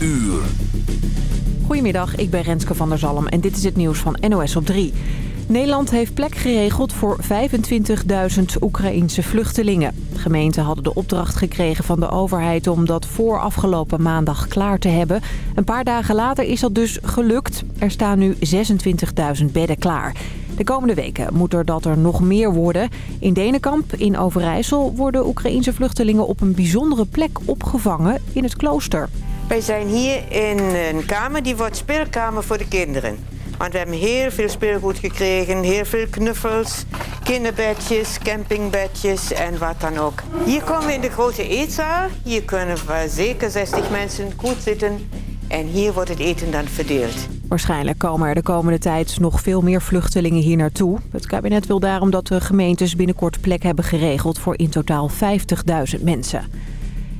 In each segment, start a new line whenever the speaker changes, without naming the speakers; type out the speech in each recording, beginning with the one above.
uur.
Goedemiddag, ik ben Renske van der Zalm en dit is het nieuws van NOS op 3. Nederland heeft plek geregeld voor 25.000 Oekraïense vluchtelingen. Gemeenten hadden de opdracht gekregen van de overheid om dat voor afgelopen maandag klaar te hebben. Een paar dagen later is dat dus gelukt. Er staan nu 26.000 bedden klaar. De komende weken moet er dat er nog meer worden. In Denenkamp in Overijssel worden Oekraïense vluchtelingen op een bijzondere plek opgevangen in het klooster.
Wij zijn hier in een kamer die wordt speelkamer voor de kinderen. Want we hebben heel veel speelgoed gekregen, heel veel knuffels, kinderbedjes, campingbedjes en wat dan ook. Hier komen we in de grote eetzaal. Hier kunnen we zeker 60 mensen goed zitten. En hier wordt het eten dan verdeeld.
Waarschijnlijk komen er de komende tijd nog veel meer vluchtelingen hier naartoe. Het kabinet wil daarom dat de gemeentes binnenkort plek hebben geregeld voor in totaal 50.000 mensen.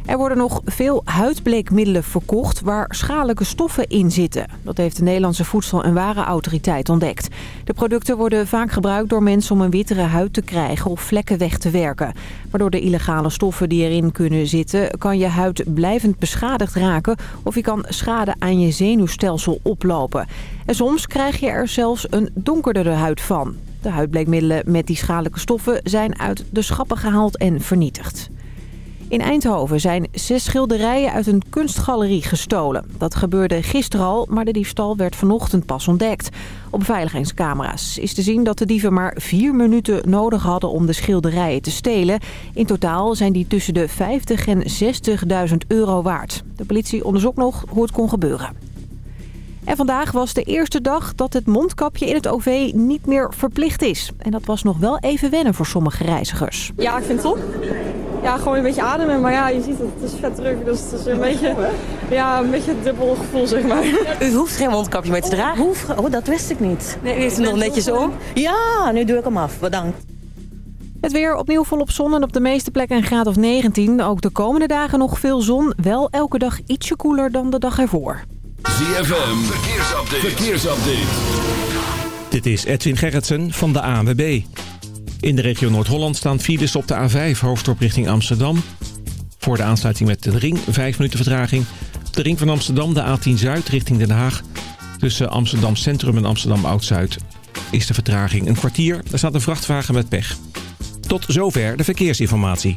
Er worden nog veel huidbleekmiddelen verkocht waar schadelijke stoffen in zitten. Dat heeft de Nederlandse Voedsel- en Warenautoriteit ontdekt. De producten worden vaak gebruikt door mensen om een wittere huid te krijgen of vlekken weg te werken. Waardoor de illegale stoffen die erin kunnen zitten, kan je huid blijvend beschadigd raken of je kan schade aan je zenuwstelsel oplopen. En soms krijg je er zelfs een donkerdere huid van. De huidbleekmiddelen met die schadelijke stoffen zijn uit de schappen gehaald en vernietigd. In Eindhoven zijn zes schilderijen uit een kunstgalerie gestolen. Dat gebeurde gisteren al, maar de diefstal werd vanochtend pas ontdekt. Op veiligheidscamera's is te zien dat de dieven maar vier minuten nodig hadden om de schilderijen te stelen. In totaal zijn die tussen de 50 en 60.000 euro waard. De politie onderzoekt nog hoe het kon gebeuren. En vandaag was de eerste dag dat het mondkapje in het OV niet meer verplicht is. En dat was nog wel even wennen voor sommige reizigers.
Ja, ik vind het top. Ja, gewoon een beetje ademen. Maar ja, je ziet het, het is vet druk. Dus het is een beetje, ja, een beetje een dubbel gevoel, zeg maar.
U hoeft geen mondkapje meer te dragen?
Hoef, oh, dat wist ik niet.
Nee, u heeft hem nog netjes om.
Ja, nu doe ik hem af. Bedankt.
Het weer opnieuw volop zon en op de meeste plekken een graad of 19. Ook de komende dagen nog veel zon. Wel elke dag ietsje koeler dan de dag ervoor.
ZFM, verkeersupdate. verkeersupdate.
Dit is Edwin Gerritsen van de ANWB. In de regio Noord-Holland staan files op de A5 hoofddorp richting Amsterdam. Voor de aansluiting met de ring 5 minuten vertraging. De ring van Amsterdam, de A10 Zuid richting Den Haag. Tussen Amsterdam Centrum en Amsterdam Oud-Zuid is de vertraging een kwartier. Er staat een vrachtwagen met pech. Tot zover de verkeersinformatie.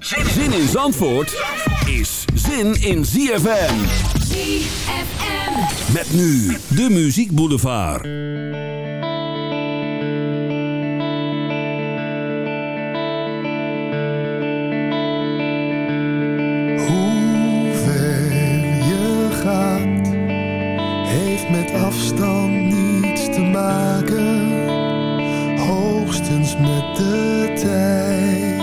Zin in Zandvoort is zin in ZFM.
ZFM.
Met nu de Muziek Boulevard.
Hoe ver je gaat, heeft met afstand niets te maken, hoogstens met de tijd.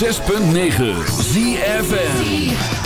106.9 ZFN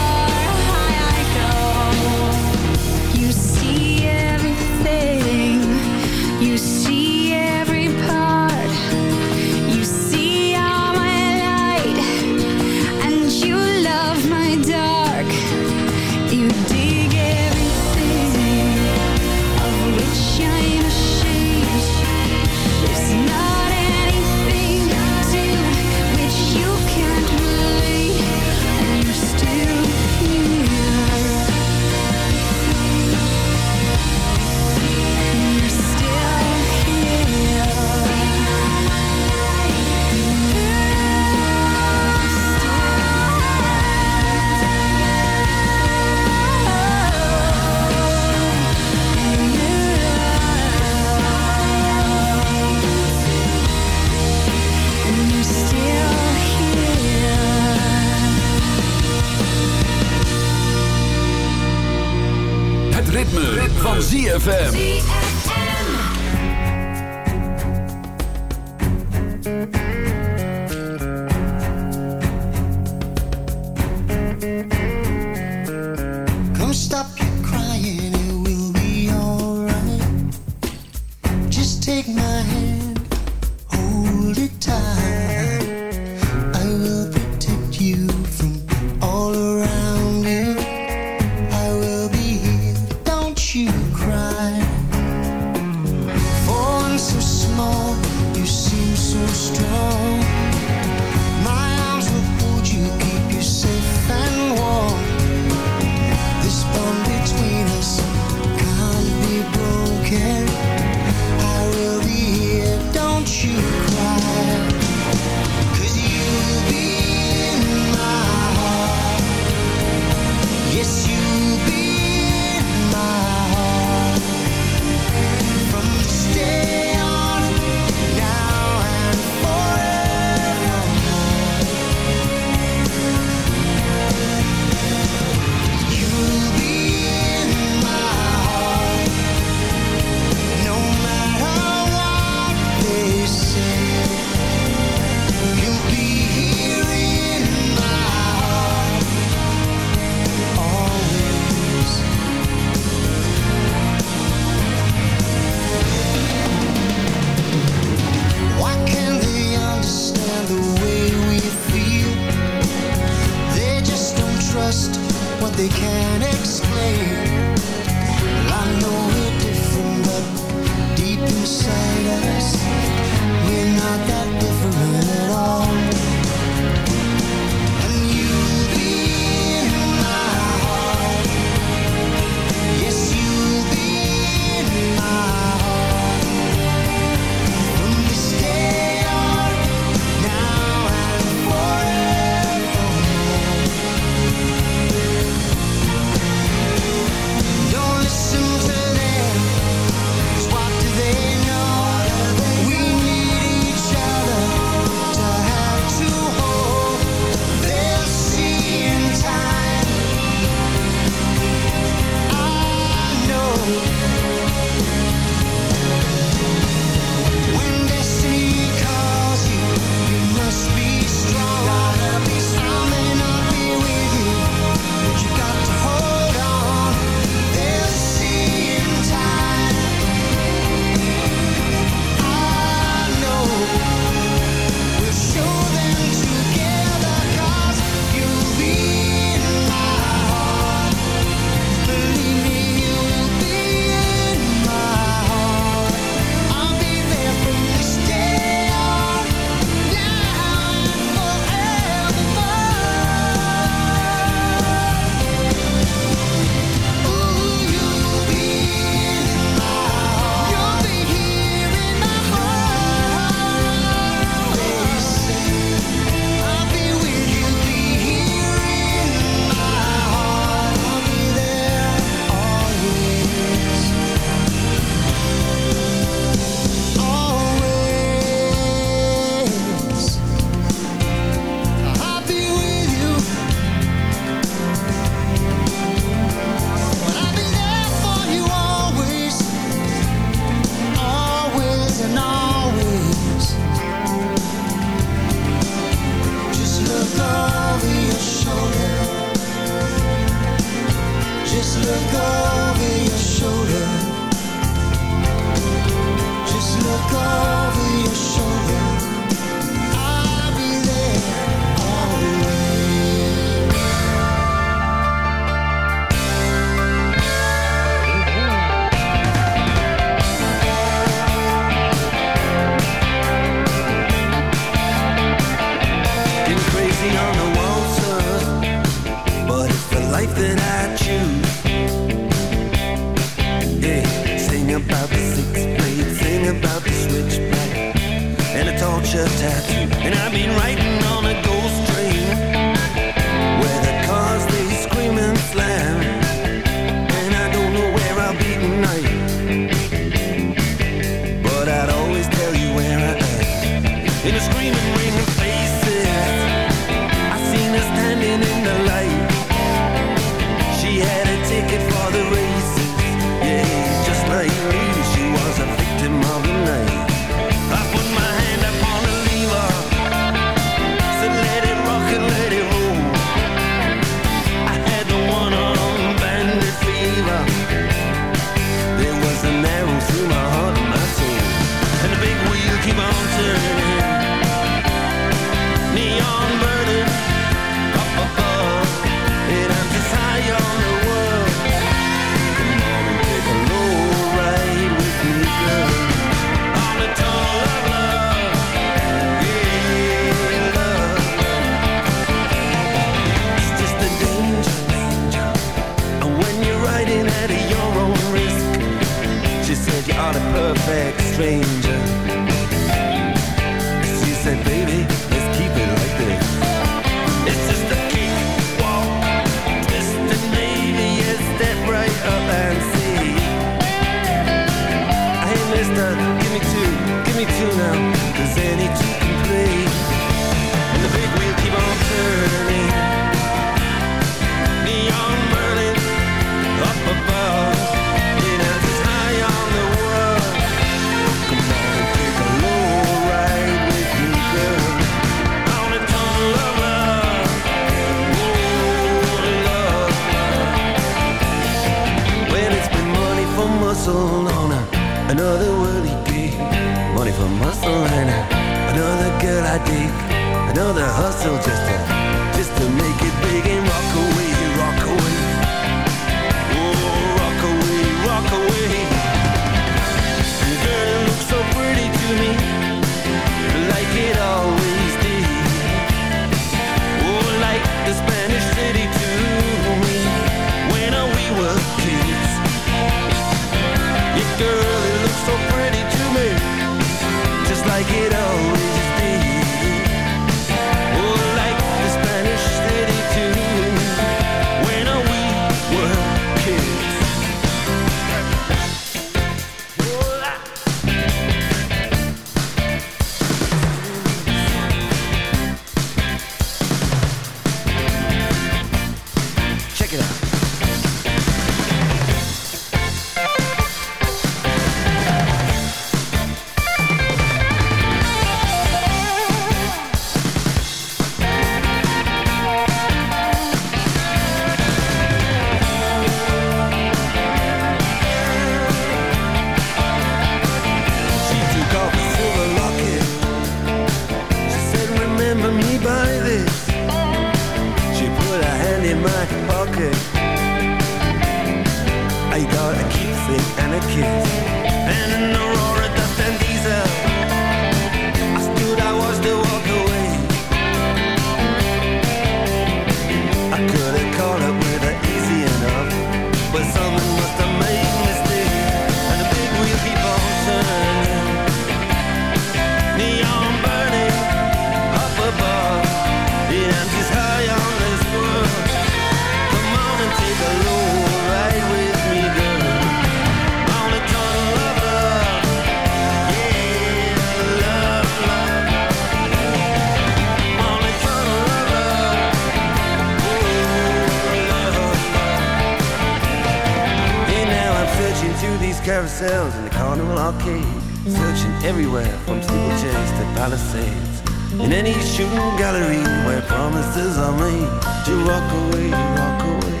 carnival arcade, searching everywhere from steeplechase to palisades. In any shooting gallery where promises are made, to walk away, walk away,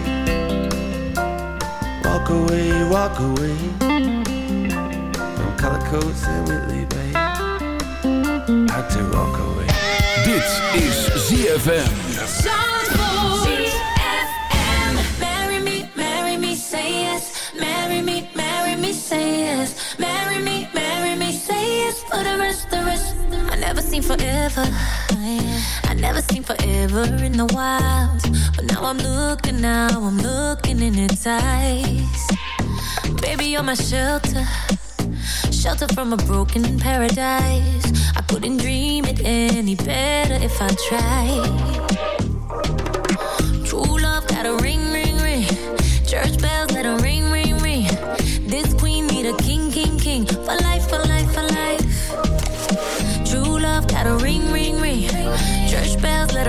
walk away, walk away from color coats and Whitley Bay. Had to walk away.
Dit is ZFM.
Zandvoort. say yes. Marry me, marry me, say yes for the rest, the rest. I never seen forever. I never seen forever in the wild. But now I'm looking, now I'm looking in its eyes. Baby, you're my shelter. Shelter from a broken paradise. I couldn't dream it any better if I tried. True love got a ring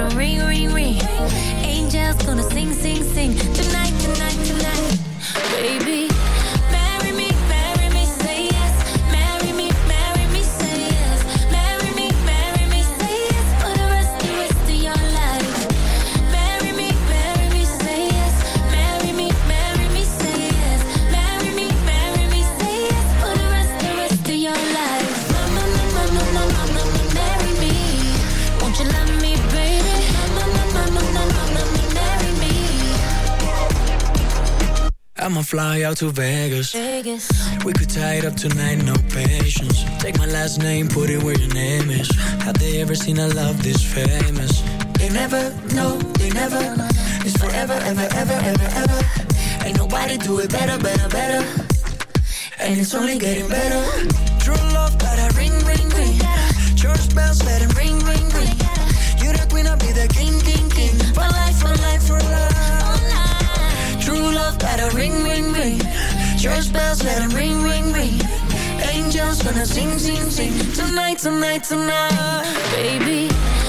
ring, ring, ring. Angels gonna sing, sing, sing.
I'ma fly out to Vegas.
Vegas.
We could tie it up tonight, no patience. Take my last name, put it where your name is. Have they ever seen a love this famous? They never, no, they never. It's forever, ever, ever, ever, ever. Ain't nobody do it better, better, better. And it's only getting better. True love, gotta ring, ring, ring. Church bells, let it ring, ring, ring. You're the queen, I'll be the king, king, king. For life, for life, for life. True love gotta ring, ring, ring. Church bells let them ring, ring, ring. Angels gonna sing, sing, sing. Tonight, tonight, tonight,
baby.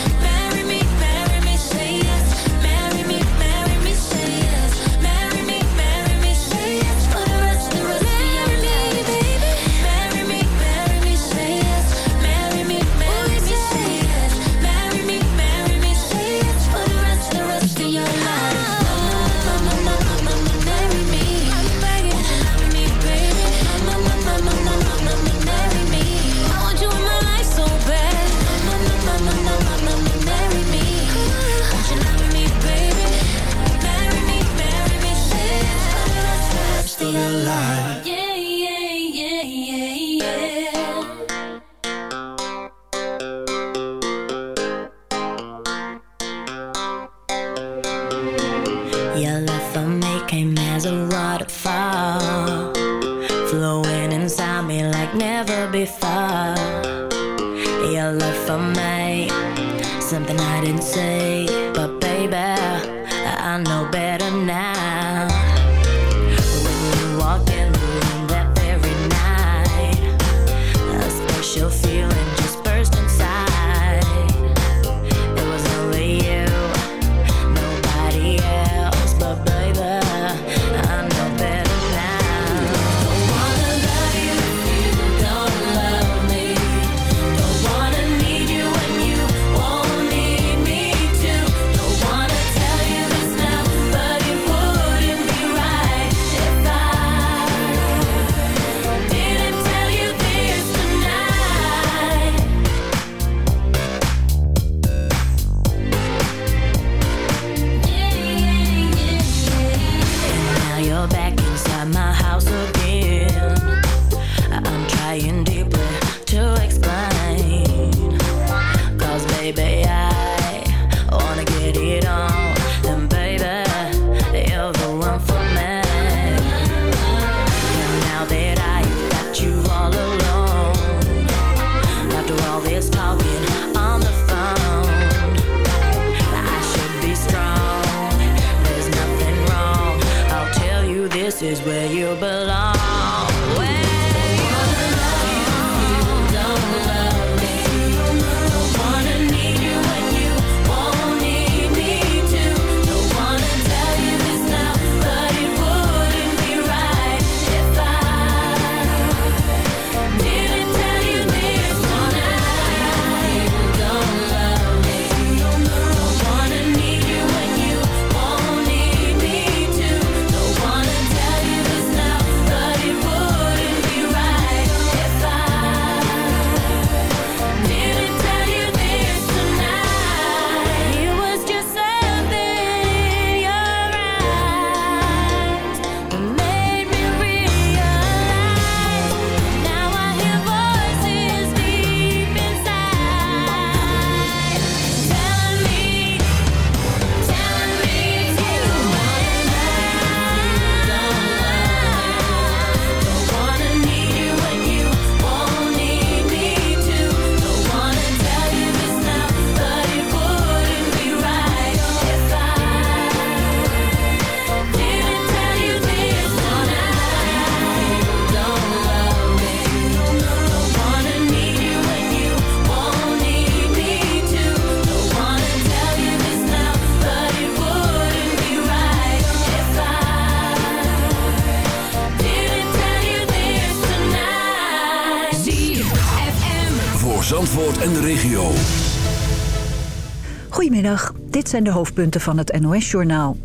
Zijn de hoofdpunten van het NOS-journaal.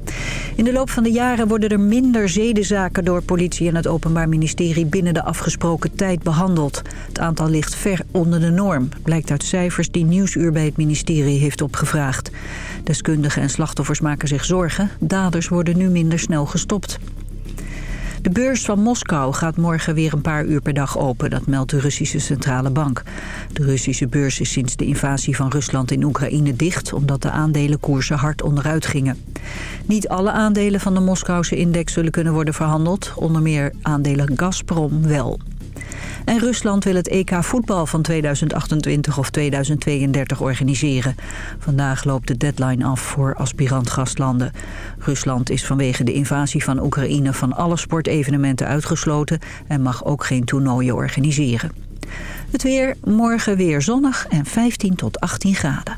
In de loop van de jaren worden er minder zedenzaken door politie en het Openbaar Ministerie binnen de afgesproken tijd behandeld. Het aantal ligt ver onder de norm, blijkt uit cijfers die Nieuwsuur bij het ministerie heeft opgevraagd. Deskundigen en slachtoffers maken zich zorgen, daders worden nu minder snel gestopt. De beurs van Moskou gaat morgen weer een paar uur per dag open, dat meldt de Russische Centrale Bank. De Russische beurs is sinds de invasie van Rusland in Oekraïne dicht, omdat de aandelenkoersen hard onderuit gingen. Niet alle aandelen van de Moskouse index zullen kunnen worden verhandeld, onder meer aandelen Gazprom wel. En Rusland wil het EK voetbal van 2028 of 2032 organiseren. Vandaag loopt de deadline af voor aspirant-gastlanden. Rusland is vanwege de invasie van Oekraïne van alle sportevenementen uitgesloten... en mag ook geen toernooien organiseren. Het weer, morgen weer zonnig en 15 tot 18 graden.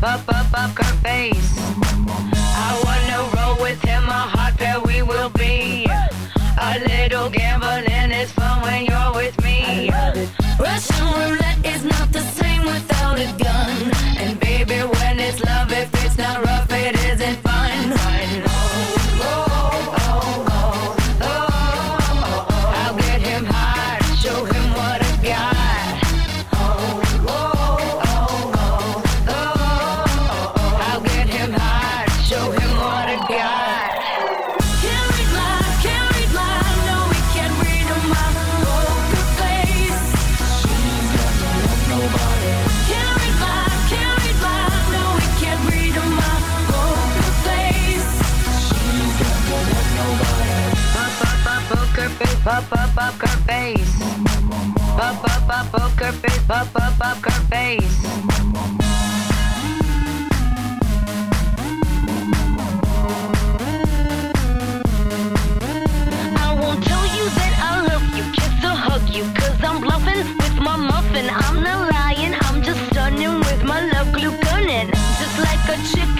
Face, pop up her face. I wanna roll with him, a hot pair we will be. A little gambling is fun when you're with me. Russian roulette up face, pop up poker face. I won't tell you that I love you, kiss or hug you, cause I'm bluffing with my muffin. I'm not lying, I'm just stunning with my love glue gunning. Just like a chick